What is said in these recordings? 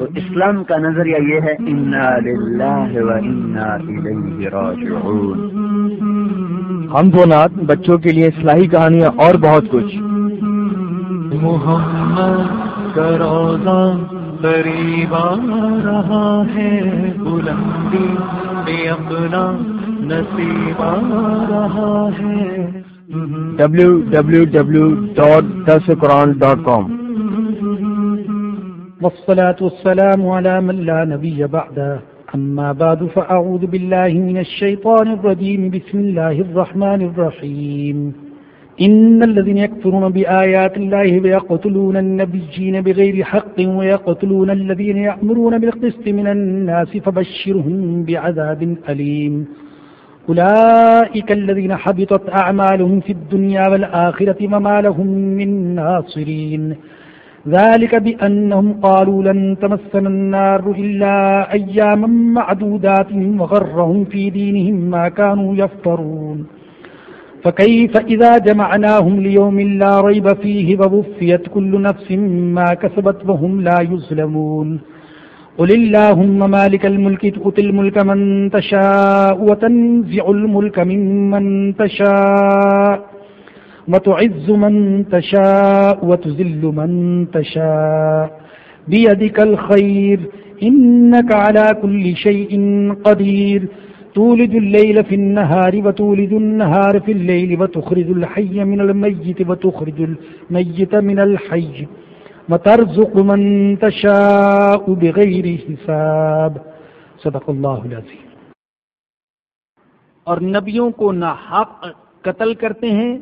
تو اسلام کا نظریہ یہ ہے ہم دو نات بچوں کے لیے اصلاحی کہانیاں اور بہت کچھ۔ محمد کروزہ قریب آ رہا ہے بلندی اپنا نصیب آ رہا ہے۔ ڈبلو والصلاة والسلام على من لا نبي بعده. أما بعد، فأعوذ بالله من الشيطان الرجيم. بسم الله الرحمن الرحيم. إن الذين يكفرون بآيات الله ويقتلون النبيين بغير حق، ويقتلون الذين يأمرون بالقسط من الناس، فبشرهم بعذاب أليم. أولئك الذين حبطت أعمالهم في الدنيا والآخرة وما لهم من ناصرين. ذلك بأنهم قالوا لن تمسنا النار إلا أياما معدودات وغرهم في دينهم ما كانوا يفترون. فكيف إذا جمعناهم ليوم لا ريب فيه ووفيت كل نفس ما كسبت وهم لا يظلمون. قل اللهم مالك الملك تؤتي الملك من تشاء وتنزع الملك ممن تشاء. وتعز من تشاء وتزل من تشاء. بيدك الخير، إنك على كل شيء قدير. تولد الليل في النهار وتولد النهار في الليل وتخرج الحي من الميت وتخرج الميت من الحي. وترزق من تشاء بغير حساب. صدق اللہ العظیم اور نبیوں کو نہ حق قتل کرتے ہیں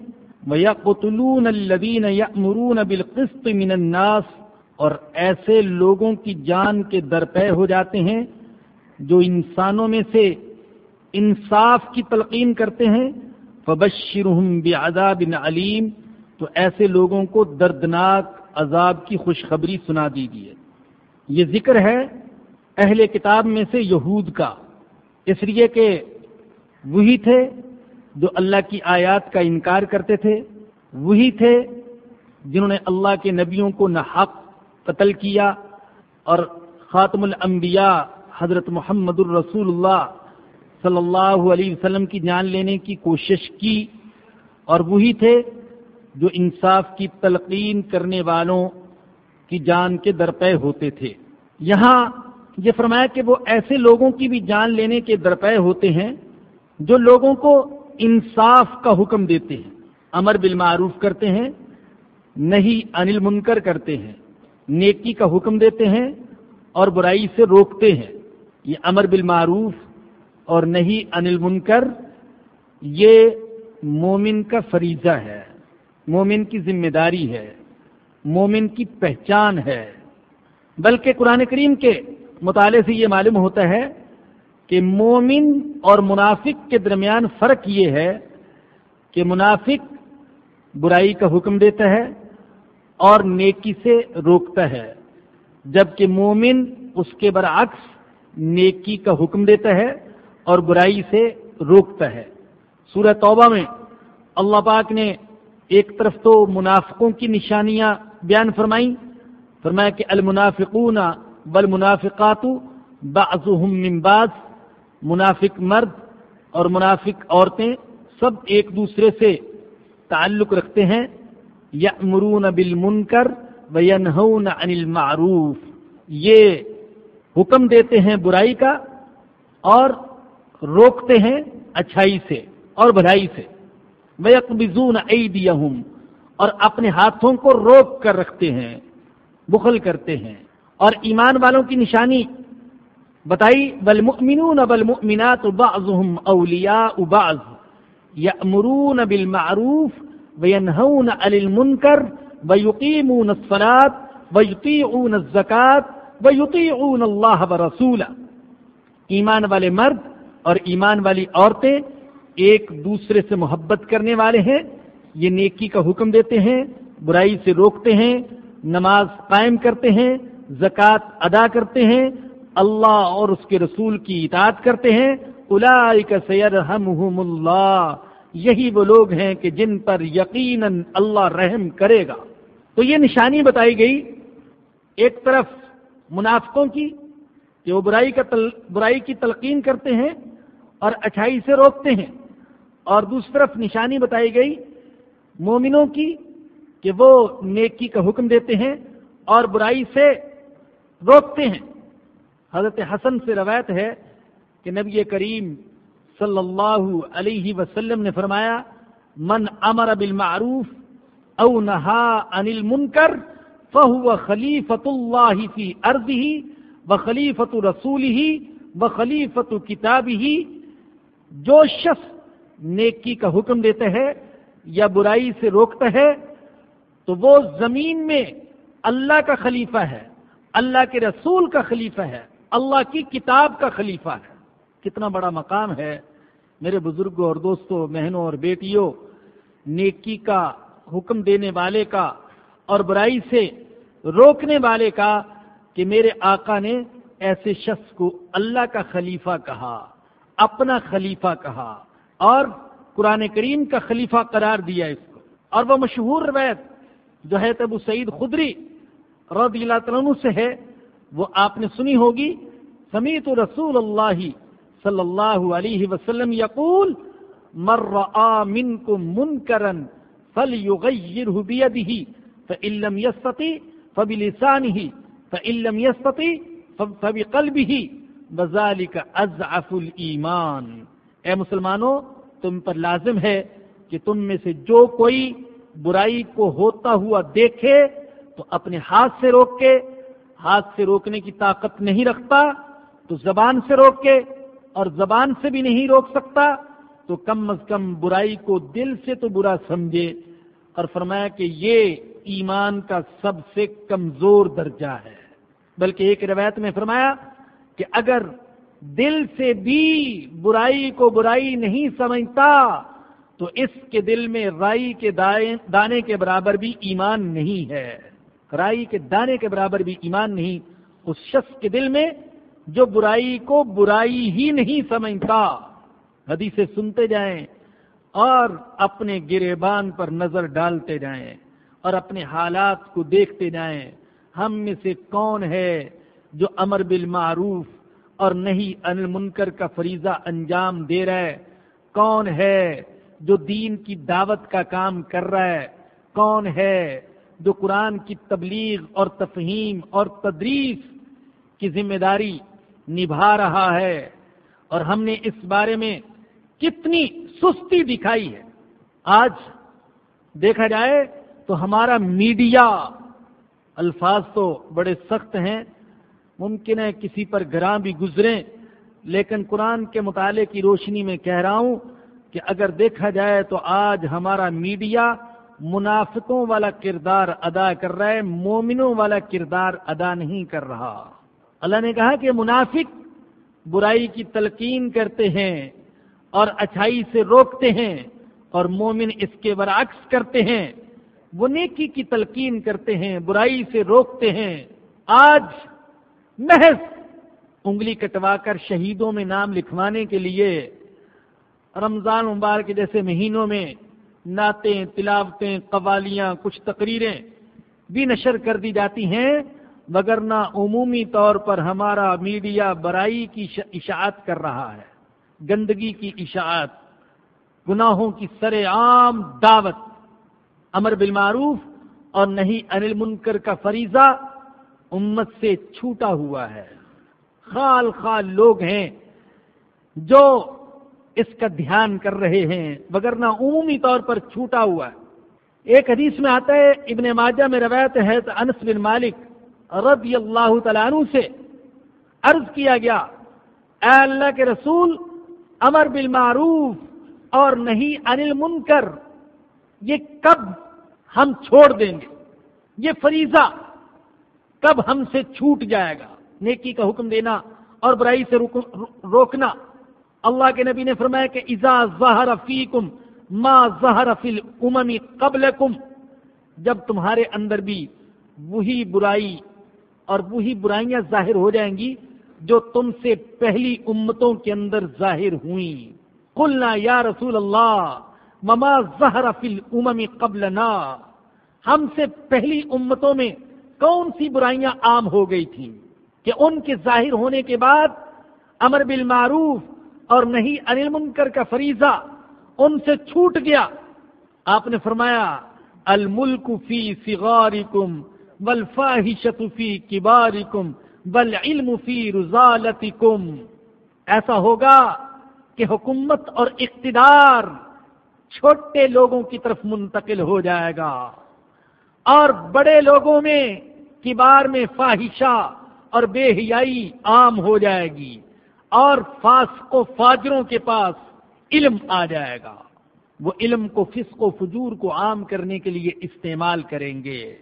وَيَقْتُلُونَ الَّذِينَ يَأْمُرُونَ بِالْقِسْطِ مِنَ النَّاسِ اور ایسے لوگوں کی جان کے درپے ہو جاتے ہیں جو انسانوں میں سے انصاف کی تلقین کرتے ہیں۔ فَبَشِّرُهُمْ بِعَذَابٍ عَلِيمٍ۔ تو ایسے لوگوں کو دردناک عذاب کی خوشخبری سنا دیجیے یہ ذکر ہے اہل کتاب میں سے یہود کا۔ اس لیے کہ وہی تھے جو اللہ کی آیات کا انکار کرتے تھے، وہی تھے جنہوں نے اللہ کے نبیوں کو نہ حق قتل کیا اور خاتم الانبیاء حضرت محمد الرسول اللہ صلی اللہ علیہ وسلم کی جان لینے کی کوشش کی اور وہی تھے جو انصاف کی تلقین کرنے والوں کی جان کے درپے ہوتے تھے۔ یہاں یہ فرمایا کہ وہ ایسے لوگوں کی بھی جان لینے کے درپے ہوتے ہیں جو لوگوں کو انصاف کا حکم دیتے ہیں، امر بالمعروف کرتے ہیں نہیں انل منکر کرتے ہیں، نیکی کا حکم دیتے ہیں اور برائی سے روکتے ہیں۔ یہ امر بالمعروف اور نہیں انل منکر یہ مومن کا فریضہ ہے، مومن کی ذمہ داری ہے، مومن کی پہچان ہے۔ بلکہ قرآن کریم کے مطالعے سے یہ معلوم ہوتا ہے کہ مومن اور منافق کے درمیان فرق یہ ہے کہ منافق برائی کا حکم دیتا ہے اور نیکی سے روکتا ہے، جبکہ مومن اس کے برعکس نیکی کا حکم دیتا ہے اور برائی سے روکتا ہے۔ سورہ توبہ میں اللہ پاک نے ایک طرف تو منافقوں کی نشانیاں بیان فرمائی فرمایا کہ المنافقون بل منافقات من بعض منافق مرد اور منافق عورتیں سب ایک دوسرے سے تعلق رکھتے ہیں یا مرون بل منکر عن المعروف۔ یہ حکم دیتے ہیں برائی کا اور روکتے ہیں اچھائی سے اور بھلائی سے۔ وَيَقْبِزُونَ أَيْدِيَهُمْ اور اپنے ہاتھوں کو روک کر رکھتے ہیں، بخل کرتے ہیں۔ اور ایمان والوں کی نشانی بتائی بلمؤمنون بالمؤمنات بعضهم اولیاء بعض یأمرون بالمعروف وینہون عن المنکر ویقیمون الصلاة ویطیعون الزکاة ویطیعون اللہ ورسولہ ایمان والے مرد اور ایمان والی عورتیں ایک دوسرے سے محبت کرنے والے ہیں، یہ نیکی کا حکم دیتے ہیں، برائی سے روکتے ہیں، نماز قائم کرتے ہیں، زکوٰۃ ادا کرتے ہیں اللہ اور اس کے رسول کی اطاعت کرتے ہیں سیرحمہم اللہ یہی وہ لوگ ہیں کہ جن پر یقیناً اللہ رحم کرے گا۔ تو یہ نشانی بتائی گئی ایک طرف منافقوں کی کہ وہ برائی کا تل، برائی کی تلقین کرتے ہیں اور اچھائی سے روکتے ہیں۔ اور دوسری طرف نشانی بتائی گئی مومنوں کی کہ وہ نیکی کا حکم دیتے ہیں اور برائی سے روکتے ہیں۔ حضرت حسن سے روایت ہے کہ نبی کریم صلی اللہ علیہ وسلم نے فرمایا، من امر بالمعروف او نہا انل منکر فہو خلیفت اللہ فی ہی و خلیفت رسول ہی و کتاب ہی جو شخص نیکی کا حکم دیتا ہے یا برائی سے روکتا ہے، تو وہ زمین میں اللہ کا خلیفہ ہے، اللہ کے رسول کا خلیفہ ہے۔ اللہ کی کتاب کا خلیفہ ہے۔ کتنا بڑا مقام ہے۔ میرے بزرگوں اور دوستوں، بہنوں اور بیٹیوں، نیکی کا حکم دینے والے کا اور برائی سے روکنے والے کا کہ میرے آقا نے ایسے شخص کو اللہ کا خلیفہ کہا، اپنا خلیفہ کہا اور قرآن کریم کا خلیفہ قرار دیا اس کو۔ اور وہ مشہور روایت جو ہے ابو سعید خدری رضی اللہ عنہ سے ہے وہ آپ نے سنی ہوگی سمیت رسول اللہ صلی اللہ علیہ وسلم یقول مر منکم منکرا فلیغیرہ بیدہ فإن لم يستطع فبلسانه، فإن لم يستطع فبقلبه، وذلك اضعف الایمان اے مسلمانوں، تم پر لازم ہے کہ تم میں سے جو کوئی برائی کو ہوتا ہوا دیکھے، تو اپنے ہاتھ سے روک کے ہاتھ سے روکنے کی طاقت نہیں رکھتا، تو زبان سے روک کے اور زبان سے بھی نہیں روک سکتا، تو کم از کم برائی کو دل سے تو برا سمجھے۔ اور فرمایا کہ یہ ایمان کا سب سے کمزور درجہ ہے۔ بلکہ ایک روایت میں فرمایا کہ اگر دل سے بھی برائی کو برائی نہیں سمجھتا، تو اس کے دل میں رائی کے دانے کے برابر بھی ایمان نہیں ہے۔ رائی کے دانے کے برابر بھی ایمان نہیں، اس شخص کے دل میں جو برائی کو برائی ہی نہیں سمجھتا۔ حدیث سنتے جائیں اور اپنے گریبان پر نظر ڈالتے جائیں اور اپنے حالات کو دیکھتے جائیں۔ ہم میں سے کون ہے جو امر بالمعروف اور نہیں ان منکر کا فریضہ انجام دے رہا ہے؟ کون ہے جو دین کی دعوت کا کام کر رہا ہے؟ کون ہے جو قرآن کی تبلیغ اور تفہیم اور تدریس کی ذمہ داری نبھا رہا ہے اور ہم نے اس بارے میں کتنی سستی دکھائی ہے۔ آج دیکھا جائے تو ہمارا میڈیا الفاظ تو بڑے سخت ہیں، ممکن ہے کسی پر گراں بھی گزریں، لیکن قرآن کے مطالعے کی روشنی میں کہہ رہا ہوں کہ اگر دیکھا جائے تو آج ہمارا میڈیا منافقوں والا کردار ادا کر رہا ہے، مومنوں والا کردار ادا نہیں کر رہا۔ اللہ نے کہا کہ منافق برائی کی تلقین کرتے ہیں اور اچھائی سے روکتے ہیں اور مومن اس کے برعکس کرتے ہیں۔ وہ نیکی کی تلقین کرتے ہیں، برائی سے روکتے ہیں۔ آج محض انگلی کٹوا کر شہیدوں میں نام لکھوانے کے لیے رمضان مبارک جیسے مہینوں میں نعتیں، تلاوتیں، قوالیاں، کچھ تقریریں بھی نشر کر دی جاتی ہیں، مگر نہ عمومی طور پر ہمارا میڈیا برائی کی اشاعت کر رہا ہے، گندگی کی اشاعت، گناہوں کی سر عام دعوت، امر بالمعروف اور نہیں انل منکر کا فریضہ امت سے چھوٹا ہوا ہے۔ خال خال لوگ ہیں جو اس کا دھیان کر رہے ہیں، وگرنہ عمومی طور پر چھوٹا ہوا ہے۔ ایک حدیث میں آتا ہے، ابن ماجہ میں روایت ہے تو انس بن مالک رضی اللہ تعالیٰ عنہ سے عرض کیا گیا، اے اللہ کے رسول، امر بالمعروف اور نہیں انل منکر یہ کب ہم چھوڑ دیں گے؟ یہ فریضہ کب ہم سے چھوٹ جائے گا؟ نیکی کا حکم دینا اور برائی سے روکنا۔ اللہ کے نبی نے فرمایا کہ ازا ظہر فیکم ما ظہر فی الامم قبلکم، جب تمہارے اندر بھی وہی برائی اور وہی برائیاں ظاہر ہو جائیں گی جو تم سے پہلی امتوں کے اندر ظاہر ہوئیں۔ قلنا یا رسول اللہ مما ظہر فی الامم قبلنا۔ ہم سے پہلی امتوں میں کون سی برائیاں عام ہو گئی تھیں کہ ان کے ظاہر ہونے کے بعد امر بالمعروف اور نہیں انل منکر کا فریضہ ان سے چھوٹ گیا۔ آپ نے فرمایا، الملک فی صغارکم والفاحشت فی کبارکم والعلم فی رزالتکم۔ ایسا ہوگا کہ حکومت اور اقتدار چھوٹے لوگوں کی طرف منتقل ہو جائے گا۔ اور بڑے لوگوں میں کبار میں فاحشہ اور بے حیائی عام ہو جائے گی۔ اور فاسق و فاجروں کے پاس علم آ جائے گا۔ وہ علم کو، فسق و فجور کو عام کرنے کے لیے استعمال کریں گے۔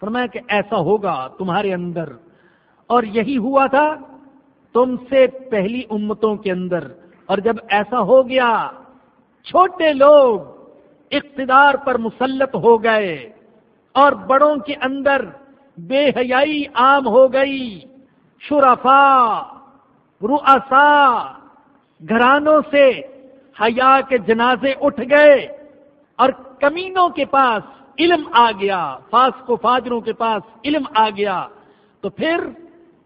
فرمایا کہ ایسا ہوگا تمہارے اندر۔ اور یہی ہوا تھا تم سے پہلی امتوں کے اندر۔ اور جب ایسا ہو گیا، چھوٹے لوگ اقتدار پر مسلط ہو گئے اور بڑوں کے اندر بے حیائی عام ہو گئی۔ شرفا رؤسا گھرانوں سے حیا کے جنازے اٹھ گئے اور کمینوں کے پاس علم آ گیا فاس کو فاجروں کے پاس علم آ گیا۔ تو پھر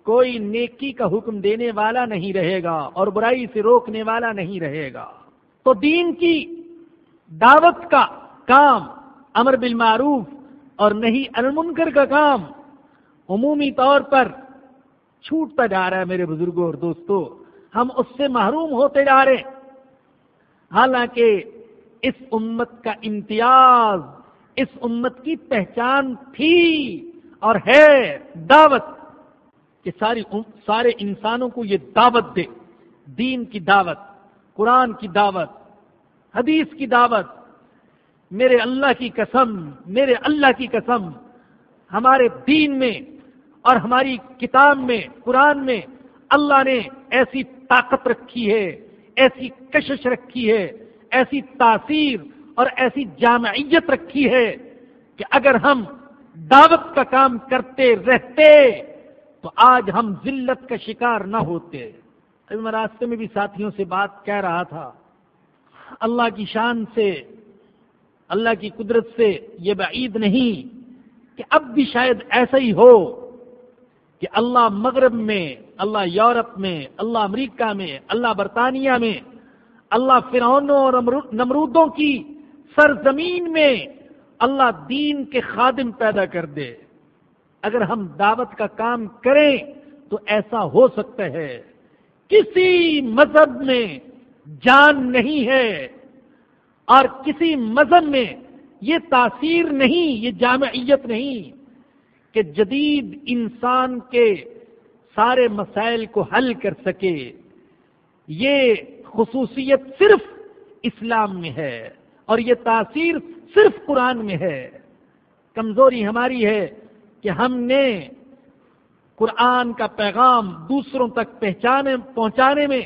کوئی نیکی کا حکم دینے والا نہیں رہے گا اور برائی سے روکنے والا نہیں رہے گا۔ تو دین کی دعوت کا کام امر بالمعروف اور نہیں المنکر کا کام عمومی طور پر چھوٹتا جا رہا ہے میرے بزرگوں اور دوستوں، ہم اس سے محروم ہوتے جا رہے ہیں۔ حالانکہ اس امت کا امتیاز، اس امت کی پہچان تھی اور ہے دعوت کہ ساری سارے انسانوں کو یہ دعوت دے۔ دین کی دعوت، قرآن کی دعوت، حدیث کی دعوت۔ میرے اللہ کی قسم، میرے اللہ کی قسم، ہمارے دین میں اور ہماری کتاب میں، قرآن میں اللہ نے ایسی طاقت رکھی ہے، ایسی کشش رکھی ہے، ایسی تاثیر اور ایسی جامعیت رکھی ہے کہ اگر ہم دعوت کا کام کرتے رہتے تو آج ہم ذلت کا شکار نہ ہوتے۔ ابھی میں راستے میں بھی ساتھیوں سے بات کہہ رہا تھا۔ اللہ کی شان سے، اللہ کی قدرت سے یہ بعید نہیں کہ اب بھی شاید ایسا ہی ہو۔ کہ اللہ مغرب میں، اللہ یورپ میں، اللہ امریکہ میں، اللہ برطانیہ میں، اللہ فرعونوں اور نمرودوں کی سرزمین میں اللہ دین کے خادم پیدا کر دے۔ اگر ہم دعوت کا کام کریں تو ایسا ہو سکتا ہے۔ کسی مذہب میں جان نہیں ہے اور کسی مذہب میں یہ تاثیر نہیں، یہ جامعیت نہیں۔ کہ جدید انسان کے سارے مسائل کو حل کر سکے، یہ خصوصیت صرف اسلام میں ہے اور یہ تاثیر صرف قرآن میں ہے۔ کمزوری ہماری ہے کہ ہم نے قرآن کا پیغام دوسروں تک پہچانے، پہنچانے میں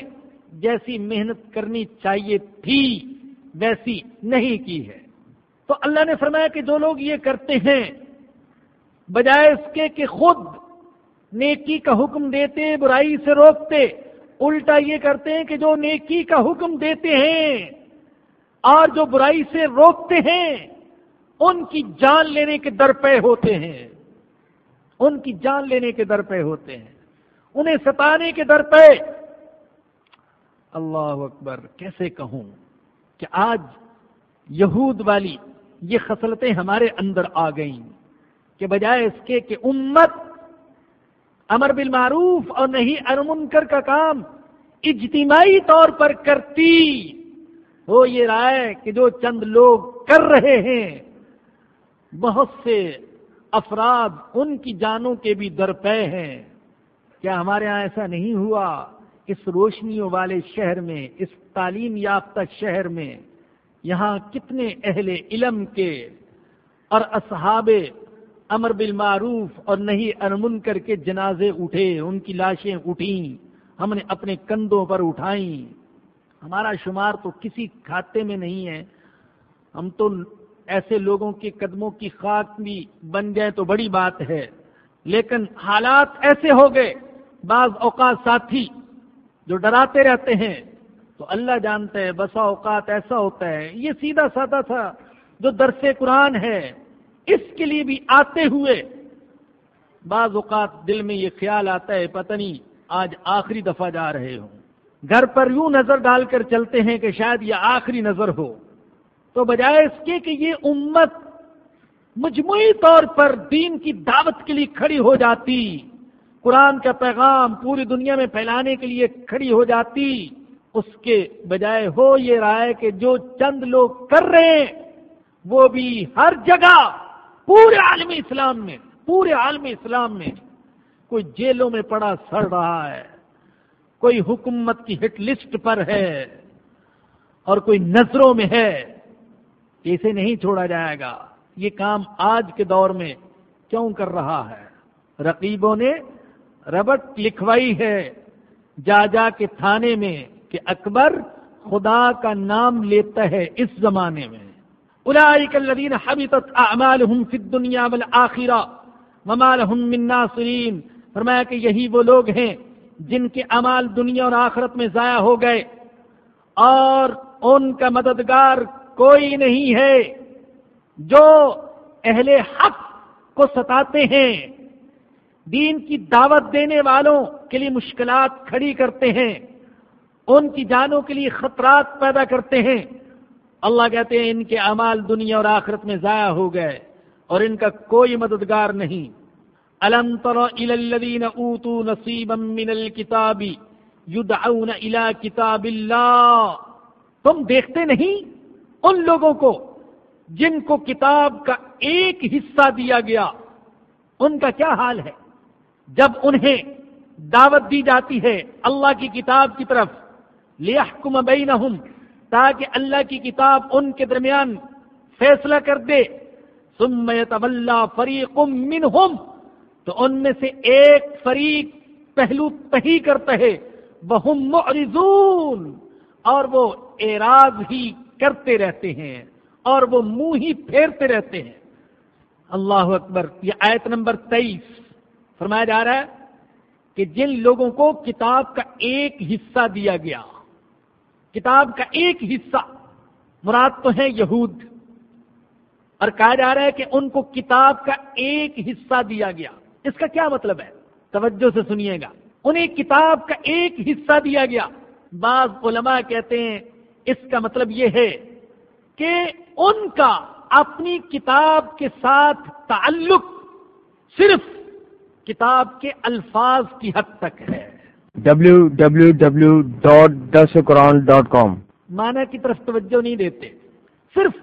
جیسی محنت کرنی چاہیے تھی، ویسی نہیں کی ہے۔ تو اللہ نے فرمایا کہ جو لوگ یہ کرتے ہیں بجائے اس کے کہ خود نیکی کا حکم دیتے برائی سے روکتے، الٹا یہ کرتے ہیں کہ جو نیکی کا حکم دیتے ہیں اور جو برائی سے روکتے ہیں، ان کی جان لینے کے در پہ ہوتے ہیں۔ ان کی جان لینے کے در پہ ہوتے ہیں۔ انہیں ستانے کے در پہ اللہ اکبر، کیسے کہوں کہ آج یہود والی یہ خصلتیں ہمارے اندر آ گئیں۔ کہ بجائے اس کے کہ امت امر بالمعروف اور نہیں ارمنکر کا کام اجتماعی طور پر کرتی ہو یہ رائے کہ جو چند لوگ کر رہے ہیں، بہت سے افراد ان کی جانوں کے بھی درپے ہیں۔ کیا ہمارے ہاں ایسا نہیں ہوا اس روشنیوں والے شہر میں، اس تعلیم یافتہ شہر میں، یہاں کتنے اہل علم کے اور اصحاب امر بالمعروف اور نہیں ارمن کر کے جنازے اٹھے، ان کی لاشیں اٹھیں، ہم نے اپنے کندھوں پر اٹھائیں۔ ہمارا شمار تو کسی کھاتے میں نہیں ہے۔ ہم تو ایسے لوگوں کے قدموں کی خاک بھی بن جائے تو بڑی بات ہے۔ لیکن حالات ایسے ہو گئے، بعض اوقات ساتھی جو ڈراتے رہتے ہیں، تو اللہ جانتا ہے، بسا اوقات ایسا ہوتا ہے۔ یہ سیدھا سادہ تھا جو درس قرآن ہے۔ اس کے لیے بھی آتے ہوئے بعض اوقات دل میں یہ خیال آتا ہے، پتہ نہیں آج آخری دفعہ جا رہے ہوں۔ گھر پر یوں نظر ڈال کر چلتے ہیں کہ شاید یہ آخری نظر ہو۔ تو بجائے اس کے کہ یہ امت مجموعی طور پر دین کی دعوت کے لیے کھڑی ہو جاتی، قرآن کا پیغام پوری دنیا میں پھیلانے کے لیے کھڑی ہو جاتی، اس کے بجائے ہو یہ رائے کہ جو چند لوگ کر رہے ہیں، وہ بھی ہر جگہ پورے عالم اسلام میں، پورے عالم اسلام میں کوئی جیلوں میں پڑا سڑ رہا ہے، کوئی حکومت کی ہٹ لسٹ پر ہے اور کوئی نظروں میں ہے اسے نہیں چھوڑا جائے گا۔ یہ کام آج کے دور میں کیوں کر رہا ہے؟ رقیبوں نے ربٹ لکھوائی ہے جا جا کے تھانے میں کہ اکبر خدا کا نام لیتا ہے اس زمانے میں۔ اولئک الذین حبطت اعمالهم فی الدنیا والآخرہ وما لهم من ناصرین فرمایا کہ یہی وہ لوگ ہیں جن کے اعمال دنیا اور آخرت میں ضائع ہو گئے اور ان کا مددگار کوئی نہیں ہے جو اہل حق کو ستاتے ہیں۔ دین کی دعوت دینے والوں کے لیے مشکلات کھڑی کرتے ہیں، ان کی جانوں کے لیے خطرات پیدا کرتے ہیں۔ اللہ کہتے ہیں ان کے اعمال دنیا اور آخرت میں ضائع ہو گئے اور ان کا کوئی مددگار نہیں۔ الم تر الذین اوتوا نصیبا من الكتاب یدعون الى کتاب اللہ۔ تم دیکھتے نہیں ان لوگوں کو جن کو کتاب کا ایک حصہ دیا گیا۔ ان کا کیا حال ہے؟ جب انہیں دعوت دی جاتی ہے اللہ کی کتاب کی طرف، لیحکم بینہم۔ تاکہ اللہ کی کتاب ان کے درمیان فیصلہ کر دے۔ ثم يتولى فریق منہم تو ان میں سے ایک فریق پہلو تہی کرتا ہے۔ وہ معرضون، اور وہ اعراض ہی کرتے رہتے ہیں، اور وہ منہ ہی پھیرتے رہتے ہیں۔ اللہ اکبر، یہ آیت نمبر تیئیس۔ فرمایا جا رہا ہے کہ جن لوگوں کو کتاب کا ایک حصہ دیا گیا کتاب کا ایک حصہ۔ مراد تو ہے یہود۔ اور کہا جا رہا ہے کہ ان کو کتاب کا ایک حصہ دیا گیا۔ اس کا کیا مطلب ہے؟ توجہ سے سنیے گا۔ انہیں کتاب کا ایک حصہ دیا گیا۔ بعض علماء کہتے ہیں اس کا مطلب یہ ہے کہ ان کا اپنی کتاب کے ساتھ تعلق صرف کتاب کے الفاظ کی حد تک ہے۔ W W W dot this Quran dot com مانا کی طرف توجہ نہیں دیتے، صرف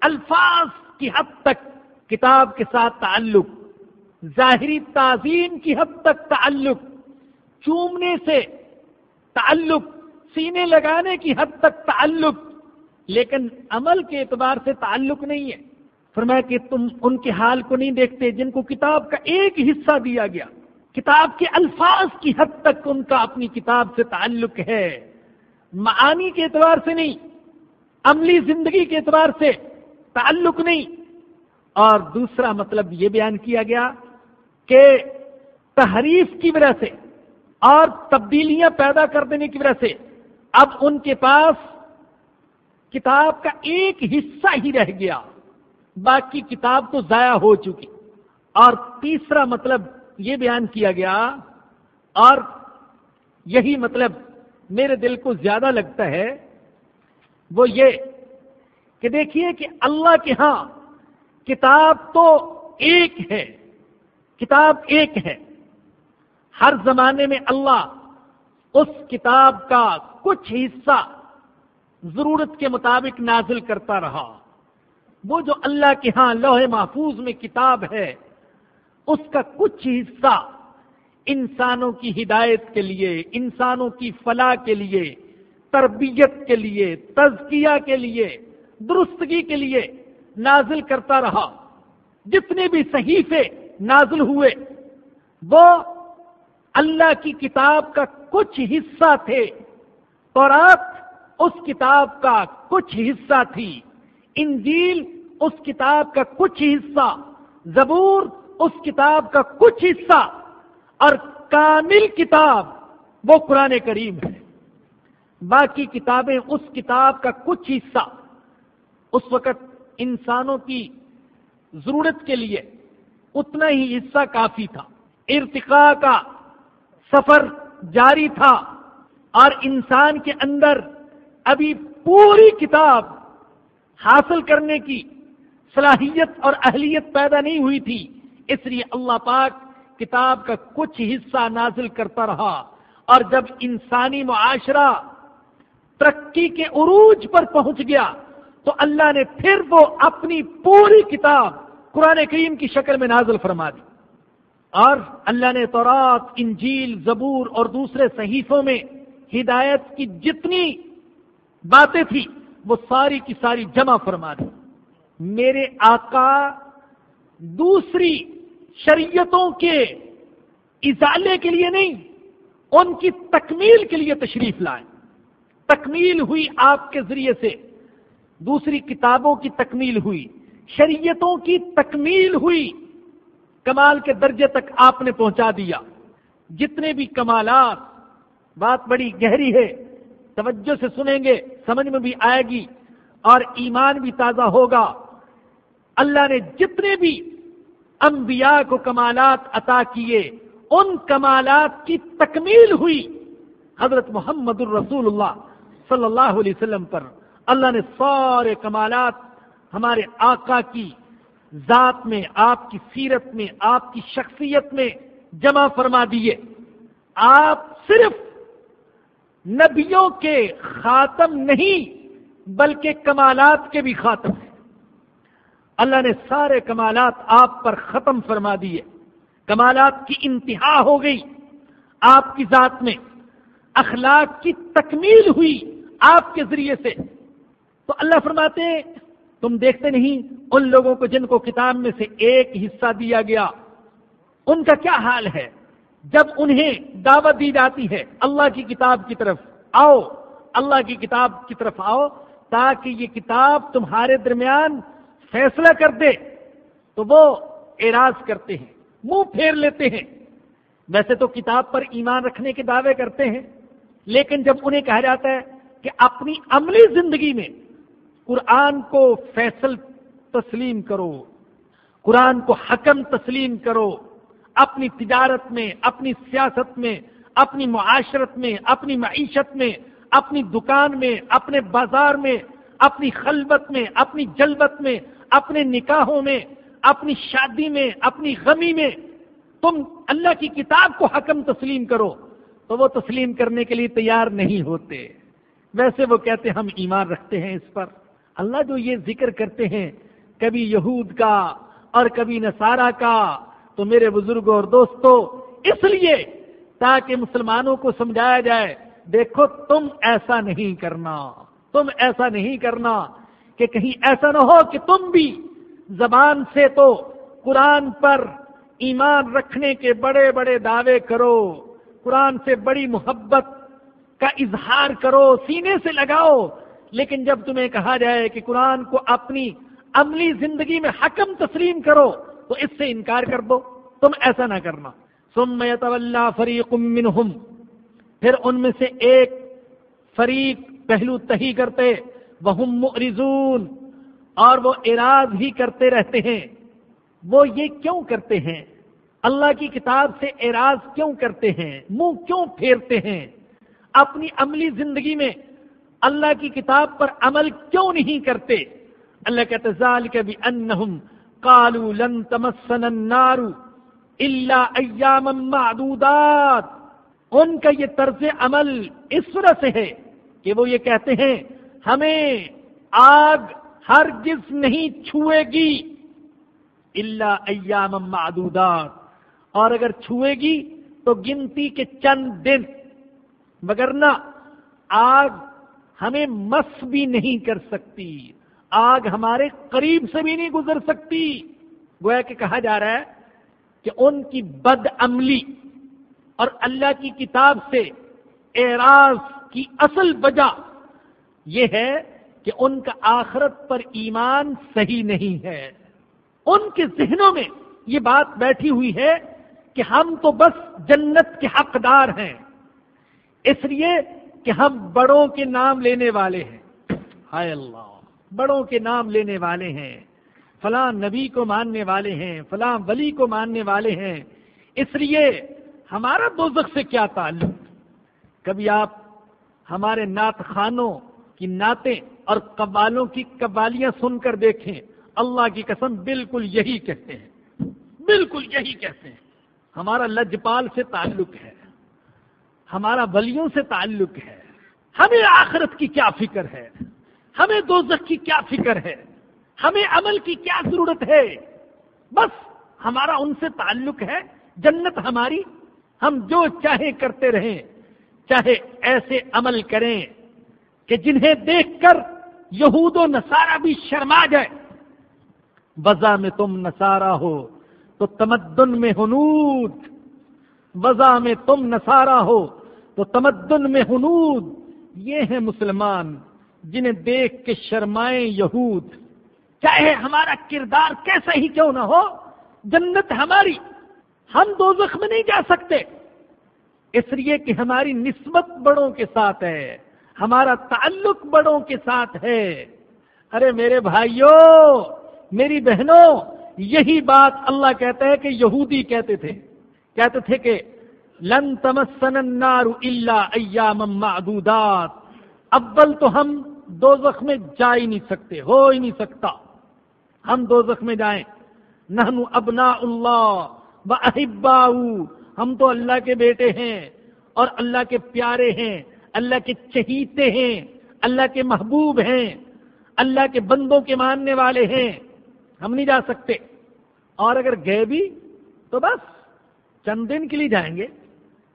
الفاظ کی حد تک کتاب کے ساتھ تعلق، ظاہری تعظیم کی حد تک تعلق، چومنے سے تعلق، سینے لگانے کی حد تک تعلق، لیکن عمل کے اعتبار سے تعلق نہیں ہے۔ فرمایا کہ تم ان کے حال کو نہیں دیکھتے جن کو کتاب کا ایک حصہ دیا گیا۔ کتاب کے الفاظ کی حد تک ان کا اپنی کتاب سے تعلق ہے۔ معانی کے اعتبار سے نہیں، عملی زندگی کے اعتبار سے تعلق نہیں۔ اور دوسرا مطلب یہ بیان کیا گیا کہ تحریف کی وجہ سے اور تبدیلیاں پیدا کر دینے کی وجہ سے اب ان کے پاس کتاب کا ایک حصہ ہی رہ گیا، باقی کتاب تو ضائع ہو چکی۔ اور تیسرا مطلب یہ بیان کیا گیا اور یہی مطلب میرے دل کو زیادہ لگتا ہے، وہ یہ کہ دیکھیے کہ اللہ کے ہاں کتاب تو ایک ہے، کتاب ایک ہے۔ ہر زمانے میں اللہ اس کتاب کا کچھ حصہ ضرورت کے مطابق نازل کرتا رہا۔ وہ جو اللہ کے ہاں لوہے محفوظ میں کتاب ہے اس کا کچھ حصہ انسانوں کی ہدایت کے لیے، انسانوں کی فلاح کے لیے، تربیت کے لیے، تزکیہ کے لیے، درستگی کے لیے نازل کرتا رہا۔ جتنے بھی صحیفے نازل ہوئے، وہ اللہ کی کتاب کا کچھ حصہ تھے۔ اور آپ اس کتاب کا کچھ حصہ تھی انجیل اس کتاب کا کچھ حصہ۔ زبور اس کتاب کا کچھ حصہ اور کامل کتاب وہ قرآن کریم ہے۔ باقی کتابیں اس کتاب کا کچھ حصہ اس وقت انسانوں کی ضرورت کے لیے اتنا ہی حصہ کافی تھا۔ ارتقاء کا سفر جاری تھا اور انسان کے اندر ابھی پوری کتاب حاصل کرنے کی صلاحیت اور اہلیت پیدا نہیں ہوئی تھی۔ اس لیے اللہ پاک کتاب کا کچھ حصہ نازل کرتا رہا اور جب انسانی معاشرہ ترقی کے عروج پر پہنچ گیا تو اللہ نے پھر وہ اپنی پوری کتاب قرآن کریم کی شکل میں نازل فرما دی اور اللہ نے تورات، انجیل، زبور اور دوسرے صحیفوں میں ہدایت کی جتنی باتیں تھی وہ ساری کی ساری جمع فرما دی۔ میرے آقا دوسری شریعتوں کے ازالے کے لیے نہیں، ان کی تکمیل کے لیے تشریف لائے تکمیل ہوئی آپ کے ذریعے سے، دوسری کتابوں کی تکمیل ہوئی، شریعتوں کی تکمیل ہوئی، کمال کے درجے تک آپ نے پہنچا دیا۔ جتنے بھی کمالات، بات بڑی گہری ہے، توجہ سے سنیں گے، سمجھ میں بھی آئے گی اور ایمان بھی تازہ ہوگا۔ اللہ نے جتنے بھی انبیاء کو کمالات عطا کیے، ان کمالات کی تکمیل ہوئی۔ حضرت محمد الرسول اللہ صلی اللہ علیہ وسلم پر اللہ نے سارے کمالات ہمارے آقا کی، ذات میں، آپ کی سیرت میں، آپ کی شخصیت میں جمع فرما دیے۔ آپ صرف نبیوں کے خاتم نہیں، بلکہ کمالات کے بھی خاتم ہیں۔ اللہ نے سارے کمالات آپ پر ختم فرما دیے۔ کمالات کی انتہا ہو گئی۔ آپ کی ذات میں اخلاق کی تکمیل ہوئی آپ کے ذریعے سے۔ تو اللہ فرماتے ہیں، تم دیکھتے نہیں، ان لوگوں کو جن کو کتاب میں سے ایک حصہ دیا گیا۔ ان کا کیا حال ہے؟ جب انہیں دعوت دی جاتی ہے اللہ کی کتاب کی طرف، آؤ، اللہ کی کتاب کی طرف آؤ، تاکہ یہ کتاب تمہارے درمیان فیصلہ کر دے تو وہ اعراض کرتے ہیں، منہ پھیر لیتے ہیں۔ ویسے تو کتاب پر ایمان رکھنے کے دعوے کرتے ہیں، لیکن جب انہیں کہا جاتا ہے کہ اپنی عملی زندگی میں قرآن کو فیصل تسلیم کرو، قرآن کو حکم تسلیم کرو، اپنی تجارت میں، اپنی سیاست میں، اپنی معاشرت میں، اپنی معیشت میں، اپنی دکان میں، اپنے بازار میں، اپنی خلبت میں، اپنی جلبت میں اپنے نکاحوں میں، اپنی شادی میں، اپنی غمی میں تم اللہ کی کتاب کو حکم تسلیم کرو، تو وہ تسلیم کرنے کے لیے تیار نہیں ہوتے۔ ویسے وہ کہتے ہم ایمان رکھتے ہیں اس پر۔ اللہ جو یہ ذکر کرتے ہیں، کبھی یہود کا اور کبھی نصارہ کا، تو میرے بزرگوں اور دوستوں، اس لیے تاکہ مسلمانوں کو سمجھایا جائے، دیکھو تم ایسا نہیں کرنا، تم ایسا نہیں کرنا۔ کہ کہیں ایسا نہ ہو کہ تم بھی زبان سے تو قرآن پر ایمان رکھنے کے بڑے بڑے دعوے کرو، قرآن سے بڑی محبت کا اظہار کرو، سینے سے لگاؤ۔ لیکن جب تمہیں کہا جائے کہ قرآن کو اپنی عملی زندگی میں حکم تسلیم کرو، تو اس سے انکار کر دو۔ تم ایسا نہ کرنا۔ سم فریق منہم پھر ان میں سے ایک فریق پہلو تہی کرتے۔ وہ مؤرزون اور وہ اراض ہی کرتے رہتے ہیں۔ وہ یہ کیوں کرتے ہیں؟ اللہ کی کتاب سے اعراض کیوں کرتے ہیں؟ منہ کیوں پھیرتے ہیں؟ اپنی عملی زندگی میں اللہ کی کتاب پر عمل کیوں نہیں کرتے؟ اللہ کے تزال کے بھی انہم کالو لن تمسن النار الا ایام معدودات۔ ان کا یہ طرز عمل اس طرح سے ہے کہ وہ یہ کہتے ہیں ہمیں آگ ہرگز نہیں چھوئے گی اللہ ایام معدودات، اور اگر چھوئے گی تو گنتی کے چند دن، مگر نہ، آگ ہمیں مس بھی نہیں کر سکتی، آگ ہمارے قریب سے بھی نہیں گزر سکتی۔ گویا کہ کہا جا رہا ہے کہ ان کی بد عملی اور اللہ کی کتاب سے اعراض کی اصل وجہ یہ ہے کہ ان کا آخرت پر ایمان صحیح نہیں ہے۔ ان کے ذہنوں میں یہ بات بیٹھی ہوئی ہے کہ ہم تو بس جنت کے حقدار ہیں۔ اس لیے کہ ہم بڑوں کے نام لینے والے ہیں۔ ہائے اللہ، بڑوں کے نام لینے والے ہیں۔ فلاں نبی کو ماننے والے ہیں، فلاں ولی کو ماننے والے ہیں۔ اس لیے ہمارا دوزخ سے کیا تعلق؟ کبھی آپ ہمارے نعت خانوں کی نعتیں اور قبالوں کی قبالیاں سن کر دیکھیں، اللہ کی قسم بالکل یہی کہتے ہیں۔ بالکل یہی کہتے ہیں۔ ہمارا لجپال سے تعلق ہے۔ ہمارا ولیوں سے تعلق ہے۔ ہمیں آخرت کی کیا فکر ہے؟ ہمیں دوزخ کی کیا فکر ہے؟ ہمیں عمل کی کیا ضرورت ہے؟ بس ہمارا ان سے تعلق ہے۔ جنت ہماری، ہم جو چاہے کرتے رہیں، چاہے ایسے عمل کریں۔ کہ جنہیں دیکھ کر یہود و نصارہ بھی شرما جائے۔ وزا میں تم نسارا ہو تو تمدن میں ہنود وزا میں تم نسارا ہو تو تمدن میں ہنود یہ ہیں مسلمان جنہیں دیکھ کے شرمائیں یہود۔ چاہے ہمارا کردار کیسا ہی کیوں نہ ہو، جنت ہماری، ہم دو زخم نہیں جا سکتے۔ اس لیے کہ ہماری نسبت بڑوں کے ساتھ ہے۔ ہمارا تعلق بڑوں کے ساتھ ہے۔ ارے میرے بھائیوں میری بہنوں، یہی بات اللہ کہتا ہے کہ یہودی کہتے تھے۔ کہتے تھے کہ لن تمسن النار الا ایام معدودات۔ اول تو ہم دو میں جا ہی نہیں سکتے، ہو ہی نہیں سکتا۔ ہم دو میں جائیں۔ نہنو ابنا اللہ و ہم تو اللہ کے بیٹے ہیں اور اللہ کے پیارے ہیں۔ اللہ کے چہیتے ہیں، اللہ کے محبوب ہیں، اللہ کے بندوں کے ماننے والے ہیں۔ ہم نہیں جا سکتے۔ اور اگر گئے بھی تو بس چند دن کے لیے جائیں گے۔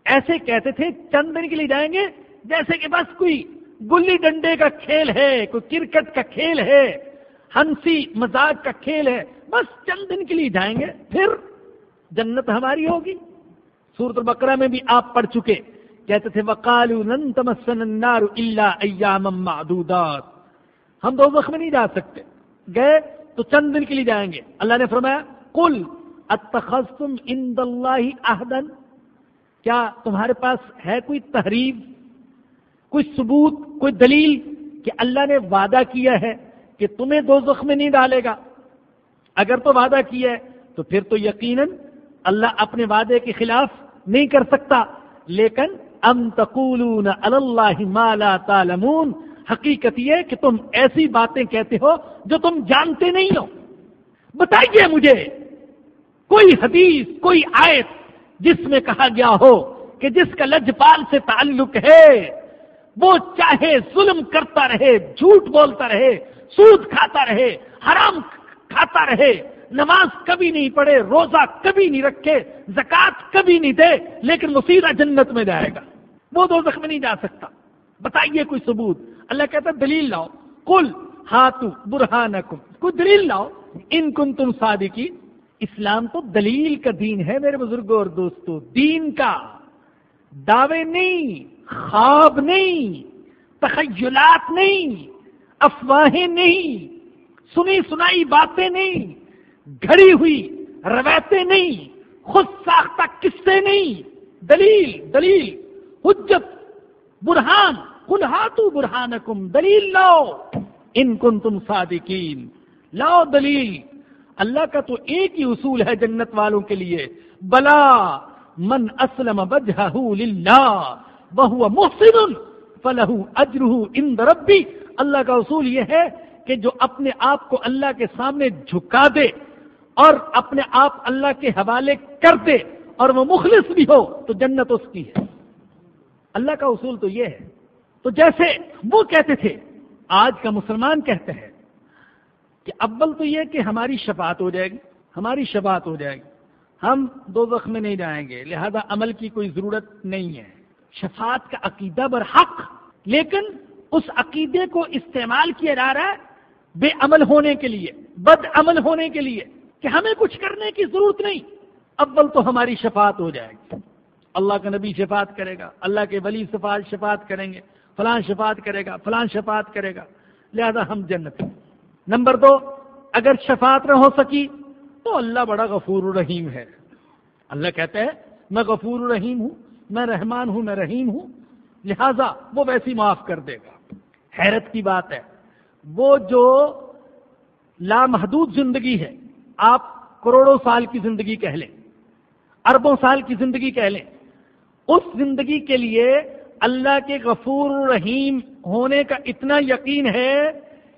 ایسے کہتے تھے، چند دن کے لیے جائیں گے جیسے کہ بس کوئی گلی ڈنڈے کا کھیل ہے، کوئی کرکٹ کا کھیل ہے، ہنسی مزاق کا کھیل ہے، بس چند دن کے لیے جائیں گے، پھر جنت ہماری ہوگی۔ سورت البقرہ میں بھی آپ پڑھ چکے۔ کہتے تھے وکالو ایام معدودات۔ ہم دو وقت میں نہیں جا سکتے۔ گئے تو چند دن کے لیے جائیں گے۔ اللہ نے فرمایا کل اتخذتم عند اللہ عہدن کیا تمہارے پاس ہے کوئی تحریر کوئی ثبوت، کوئی دلیل کہ اللہ نے وعدہ کیا ہے کہ تمہیں دو زخم نہیں ڈالے گا؟ اگر تو وعدہ کیا ہے، تو پھر تو یقیناً اللہ اپنے وعدے کے خلاف نہیں کر سکتا۔ لیکن ام تقولون اللہ ما لا تعلمون؟ حقیقت یہ کہ تم ایسی باتیں کہتے ہو جو تم جانتے نہیں ہو۔ بتائیے مجھے، کوئی حدیث، کوئی آیت جس میں کہا گیا ہو کہ جس کا لجپال سے تعلق ہے، وہ چاہے ظلم کرتا رہے، جھوٹ بولتا رہے، سود کھاتا رہے، حرام کھاتا رہے، نماز کبھی نہیں پڑھے، روزہ کبھی نہیں رکھے زکات کبھی نہیں دے، لیکن وہ سیدھا جنت میں جائے گا۔ وہ دو زخم نہیں جا سکتا۔ بتائیے کوئی ثبوت۔ اللہ کہتا دلیل لاؤ۔ کل ہاتھ برہان کوئی دلیل لاؤ۔ ان کن تم صادقی اسلام تو دلیل کا دین ہے میرے بزرگوں اور دوستوں۔ دین کا دعوے نہیں، خواب نہیں، تخیلات نہیں، افواہیں نہیں، سنی سنائی باتیں نہیں، گھڑی ہوئی روایتیں نہیں، خود ساختہ قصے نہیں۔ دلیل دلیل۔ حجت، برہان کل ہاتھو برہان کم دلیل لاؤ۔ ان کن تم صادقین۔ لاؤ دلیل۔ اللہ کا تو ایک ہی اصول ہے جنت والوں کے لیے۔ بلا من اسلم وجہ بہو محسن فلح اجرہ ان ربی۔ اللہ کا اصول یہ ہے کہ جو اپنے آپ کو اللہ کے سامنے جھکا دے اور اپنے آپ اللہ کے حوالے کر دے اور وہ مخلص بھی ہو، تو جنت اس کی ہے۔ اللہ کا اصول تو یہ ہے۔ تو جیسے وہ کہتے تھے، آج کا مسلمان کہتے ہیں کہ اول تو یہ کہ ہماری شفاعت ہو جائے گی، ہماری شفاعت ہو جائے گی۔ ہم دو وقت میں نہیں جائیں گے، لہذا عمل کی کوئی ضرورت نہیں ہے۔ شفاعت کا عقیدہ بر حق لیکن اس عقیدے کو استعمال کیا جا رہا ہے بے عمل ہونے کے لیے، بد عمل ہونے کے لیے کہ ہمیں کچھ کرنے کی ضرورت نہیں۔ اول تو ہماری شفاعت ہو جائے گی۔ اللہ کا نبی شفاعت کرے گا، اللہ کے ولی صفات شفاعت کریں گے، فلاں شفاعت کرے گا، فلاں شفاعت کرے گا۔ لہذا ہم جنت نمبر دو، اگر شفاعت نہ ہو سکی تو اللہ بڑا غفور الرحیم ہے۔ اللہ کہتے ہیں، میں غفور الرحیم ہوں، میں رحمان ہوں، میں رحیم ہوں، لہذا وہ ویسی معاف کر دے گا۔ حیرت کی بات ہے، وہ جو لامحدود زندگی ہے، آپ کروڑوں سال کی زندگی کہہ لیں، اربوں سال کی زندگی کہہ لیں اس زندگی کے لیے اللہ کے غفور رحیم ہونے کا اتنا یقین ہے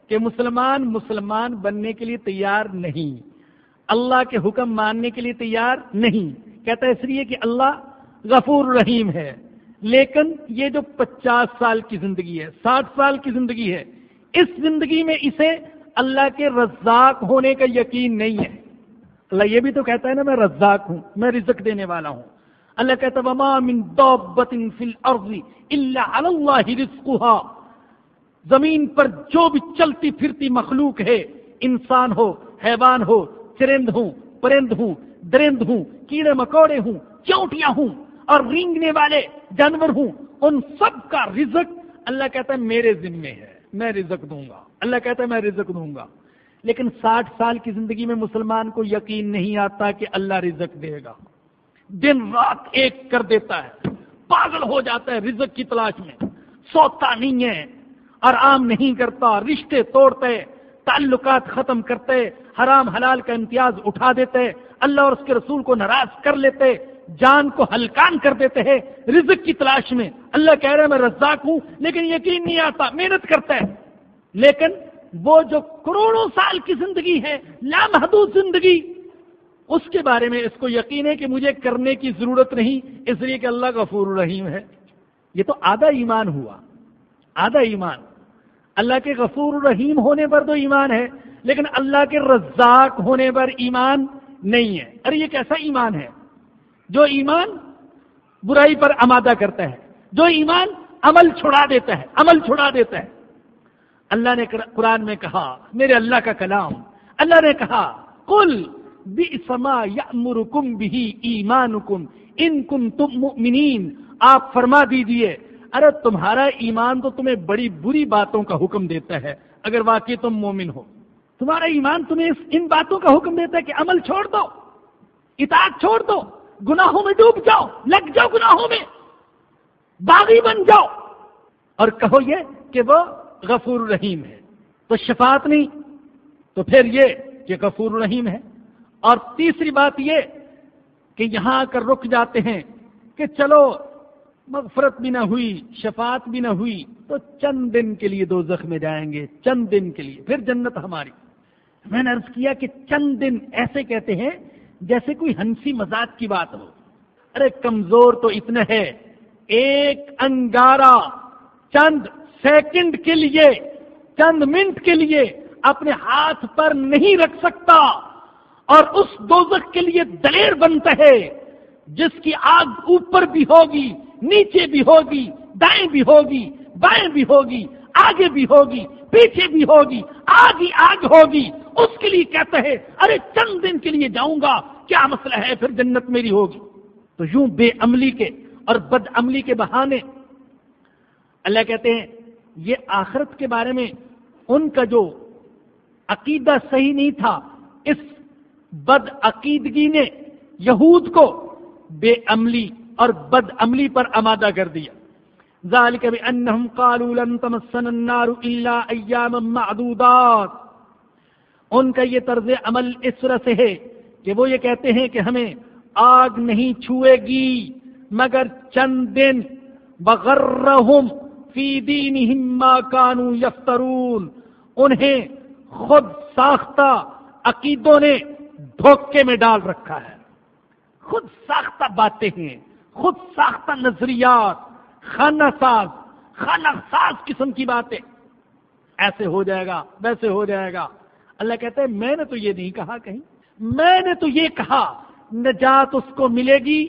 کہ مسلمان مسلمان بننے کے لیے تیار نہیں۔ اللہ کے حکم ماننے کے لیے تیار نہیں۔ کہتا ہے اس لیے کہ اللہ غفور رحیم ہے۔ لیکن یہ جو پچاس سال کی زندگی ہے، ساٹھ سال کی زندگی ہے، اس زندگی میں اسے اللہ کے رزاق ہونے کا یقین نہیں ہے۔ اللہ یہ بھی تو کہتا ہے نا، میں رزاق ہوں، میں رزق دینے والا ہوں۔ اللہ کہتا وما من فی الارض الا علی اللہ رزقها۔ زمین پر جو بھی چلتی پھرتی مخلوق ہے، انسان ہو، حیوان ہو چرند ہوں، پرند ہوں، درند ہوں، کیڑے مکوڑے ہوں، چوٹیاں ہوں اور رینگنے والے جانور ہوں، ان سب کا رزق اللہ کہتا ہے میرے ذمے ہے، میں رزق دوں گا۔ اللہ کہتا ہے میں رزق دوں گا۔ لیکن ساٹھ سال کی زندگی میں مسلمان کو یقین نہیں آتا کہ اللہ رزق دے گا۔ دن رات ایک کر دیتا ہے۔ پاگل ہو جاتا ہے رزق کی تلاش میں۔ سوتا نہیں ہے، آرام نہیں کرتا، رشتے توڑتے تعلقات ختم کرتے حرام حلال کا امتیاز اٹھا دیتے اللہ اور اس کے رسول کو ناراض کر لیتے جان کو ہلکان کر دیتے ہیں رزق کی تلاش میں۔ اللہ کہہ رہے میں رزاق ہوں، لیکن یقین نہیں آتا، محنت کرتا ہے۔ لیکن وہ جو کروڑوں سال کی زندگی ہے، لامحدود زندگی اس کے بارے میں اس کو یقین ہے کہ مجھے کرنے کی ضرورت نہیں، اس لیے کہ اللہ غفور الرحیم ہے۔ یہ تو آدھا ایمان ہوا۔ آدھا ایمان۔ اللہ کے غفور الرحیم ہونے پر تو ایمان ہے، لیکن اللہ کے رزاق ہونے پر ایمان نہیں ہے۔ ارے، یہ کیسا ایمان ہے؟ جو ایمان برائی پر آمادہ کرتا ہے، جو ایمان عمل چھڑا دیتا ہے، عمل چھڑا دیتا ہے۔ اللہ نے قرآن میں کہا، میرے اللہ کا کلام۔ اللہ نے کہا کل سما یا مرکم بھی ایمان ان کم تم مؤمنین۔ آپ فرما دیجیے ارے تمہارا ایمان تو تمہیں بڑی بری باتوں کا حکم دیتا ہے، اگر واقعی تم مومن ہو۔ تمہارا ایمان تمہیں ان باتوں کا حکم دیتا ہے کہ عمل چھوڑ دو، اطاعت چھوڑ دو، گناہوں میں ڈوب جاؤ، لگ جاؤ گناہوں میں، باغی بن جاؤ۔ اور کہو یہ کہ وہ غفور رحیم ہے۔ تو شفاعت نہیں، تو پھر یہ کہ غفور رحیم ہے۔ اور تیسری بات یہ کہ یہاں آ کر رک جاتے ہیں کہ چلو، مغفرت بھی نہ ہوئی، شفاعت بھی نہ ہوئی، تو چند دن کے لیے دو میں جائیں گے، چند دن کے لیے، پھر جنت ہماری۔ میں نے عرض کیا کہ چند دن ایسے کہتے ہیں جیسے کوئی ہنسی مزاق کی بات ہو۔ ارے، کمزور تو اتنا ہے ایک انگارا چند سیکنڈ کے لیے، چند منٹ کے لیے اپنے ہاتھ پر نہیں رکھ سکتا۔ اور اس دوزخ کے لیے دلیر بنتا ہے، جس کی آگ اوپر بھی ہوگی، نیچے بھی ہوگی، دائیں بھی ہوگی، بائیں بھی ہوگی، آگے بھی ہوگی، پیچھے بھی ہوگی آگ ہی آگ ہوگی۔ اس کے لیے کہتا ہے، ارے چند دن کے لیے جاؤں گا، کیا مسئلہ ہے؟ پھر جنت میری ہوگی۔ تو یوں بے عملی کے اور بد عملی کے بہانے۔ اللہ کہتے ہیں، یہ آخرت کے بارے میں ان کا جو عقیدہ صحیح نہیں تھا، اس بد عقیدگی نے یہود کو بے عملی اور بد عملی پر آمادہ کر دیا۔ ذالک بانہم قالوا لن تمسن النار الا ایاما معدودات۔ ان کا یہ طرز عمل اس طرح سے ہے کہ وہ یہ کہتے ہیں کہ ہمیں آگ نہیں چھوئے گی، مگر چند دن بغرہم فی دینہم ما کانوا یفترون۔ انہیں خود ساختہ عقیدوں نے دھوکے میں ڈال رکھا ہے۔ خود ساختہ باتیں ہیں خود ساختہ نظریات، خانہ ساز خانہ ساز قسم کی باتیں۔ ایسے ہو جائے گا، ویسے ہو جائے گا۔ اللہ کہتے ہیں، میں نے تو یہ نہیں کہا کہیں۔ میں نے تو یہ کہا، نجات اس کو ملے گی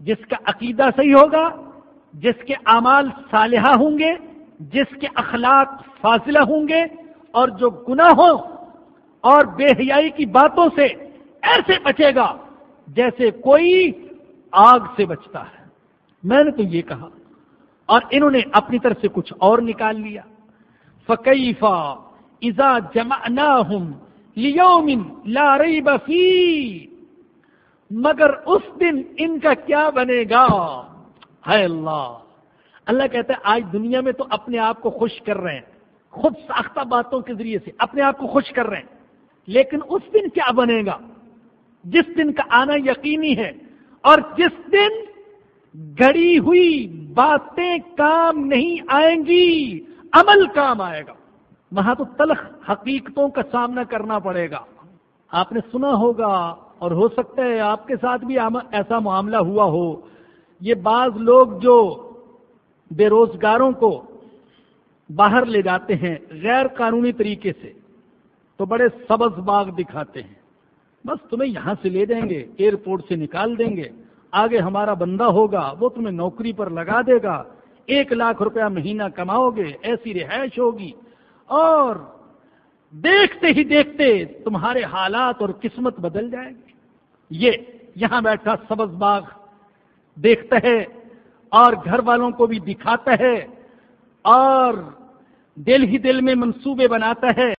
جس کا عقیدہ صحیح ہوگا، جس کے اعمال صالحہ ہوں گے، جس کے اخلاق فاصلہ ہوں گے، اور جو گناہ ہو اور بے حیائی کی باتوں سے ایسے بچے گا جیسے کوئی آگ سے بچتا ہے۔ میں نے تو یہ کہا۔ اور انہوں نے اپنی طرف سے کچھ اور نکال لیا۔ فقیفہ ازا جمع لا ریب فی مگر اس دن ان کا کیا بنے گا؟ ہے اللہ۔ اللہ کہتا ہے، آج دنیا میں تو اپنے آپ کو خوش کر رہے ہیں۔ خود ساختہ باتوں کے ذریعے سے اپنے آپ کو خوش کر رہے ہیں۔ لیکن اس دن کیا بنے گا؟ جس دن کا آنا یقینی ہے اور جس دن گڑی ہوئی باتیں کام نہیں آئیں گی، عمل کام آئے گا۔ وہاں تو تلخ حقیقتوں کا سامنا کرنا پڑے گا۔ آپ نے سنا ہوگا اور ہو سکتا ہے آپ کے ساتھ بھی ایسا معاملہ ہوا ہو۔ یہ بعض لوگ جو بے روزگاروں کو باہر لے جاتے ہیں غیر قانونی طریقے سے۔ تو بڑے سبز باغ دکھاتے ہیں۔ بس تمہیں یہاں سے لے جائیں گے، ایئرپورٹ سے نکال دیں گے۔ آگے ہمارا بندہ ہوگا، وہ تمہیں نوکری پر لگا دے گا۔ ایک لاکھ روپیہ مہینہ کماؤ گے، ایسی رہائش ہوگی۔ اور دیکھتے ہی دیکھتے تمہارے حالات اور قسمت بدل جائے گی۔ یہ یہاں بیٹھا سبز باغ دیکھتا ہے اور گھر والوں کو بھی دکھاتا ہے اور دل ہی دل میں منصوبے بناتا ہے۔